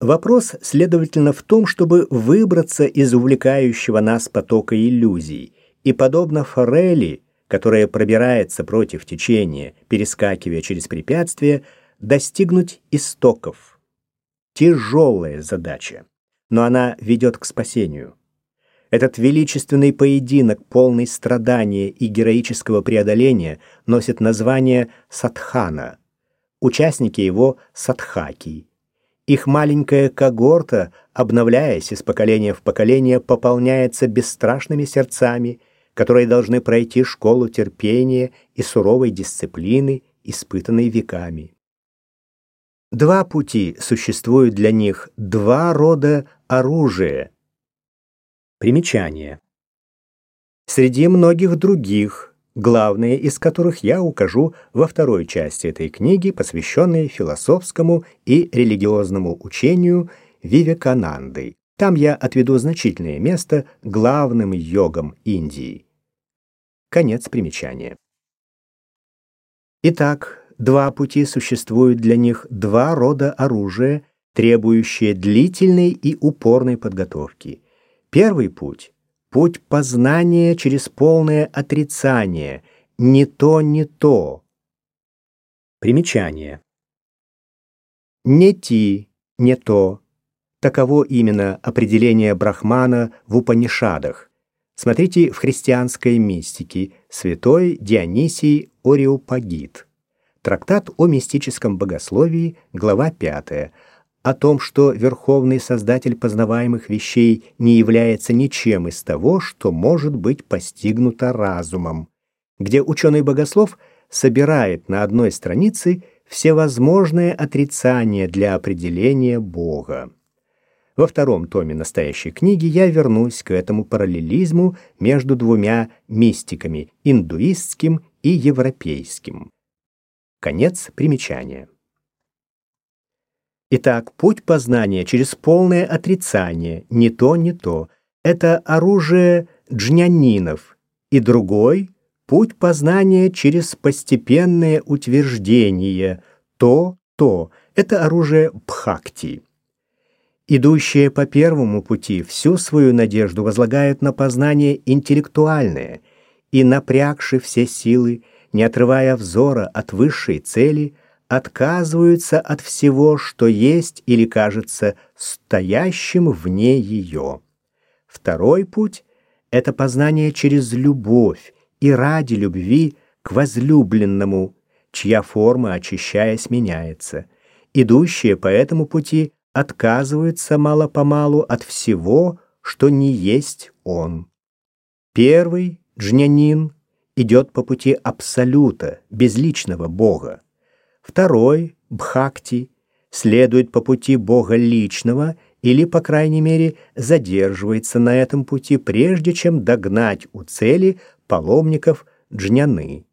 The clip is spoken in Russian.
Вопрос, следовательно, в том, чтобы выбраться из увлекающего нас потока иллюзий и, подобно форели, которая пробирается против течения, перескакивая через препятствия, достигнуть истоков. Тяжелая задача, но она ведет к спасению. Этот величественный поединок, полный страдания и героического преодоления, носит название Садхана. Участники его — садхаки. Их маленькая когорта, обновляясь из поколения в поколение, пополняется бесстрашными сердцами, которые должны пройти школу терпения и суровой дисциплины, испытанной веками. Два пути существуют для них, два рода оружия — Примечание. Среди многих других, главные из которых я укажу во второй части этой книги, посвященной философскому и религиозному учению Вивекананды. Там я отведу значительное место главным йогам Индии. Конец примечания. Итак, два пути существуют для них, два рода оружия, требующие длительной и упорной подготовки – Первый путь — путь познания через полное отрицание, не то, не то. Примечание. Не ти, не то. Таково именно определение Брахмана в Упанишадах. Смотрите в христианской мистике Святой Дионисий Ореопагит. Трактат о мистическом богословии, глава 5 о том, что Верховный Создатель познаваемых вещей не является ничем из того, что может быть постигнуто разумом, где ученый-богослов собирает на одной странице всевозможные отрицания для определения Бога. Во втором томе настоящей книги я вернусь к этому параллелизму между двумя мистиками – индуистским и европейским. Конец примечания. Итак, путь познания через полное отрицание, не то, не то, это оружие джнянинов, и другой — путь познания через постепенное утверждение, то, то, это оружие бхакти. Идущие по первому пути всю свою надежду возлагают на познание интеллектуальное и, напрягши все силы, не отрывая взора от высшей цели, отказываются от всего, что есть или кажется стоящим вне ее. Второй путь — это познание через любовь и ради любви к возлюбленному, чья форма, очищаясь, меняется. Идущие по этому пути отказываются мало-помалу от всего, что не есть он. Первый, джнянин, идет по пути абсолюта, безличного Бога. Второй, Бхакти, следует по пути Бога личного или, по крайней мере, задерживается на этом пути, прежде чем догнать у цели паломников Джняны.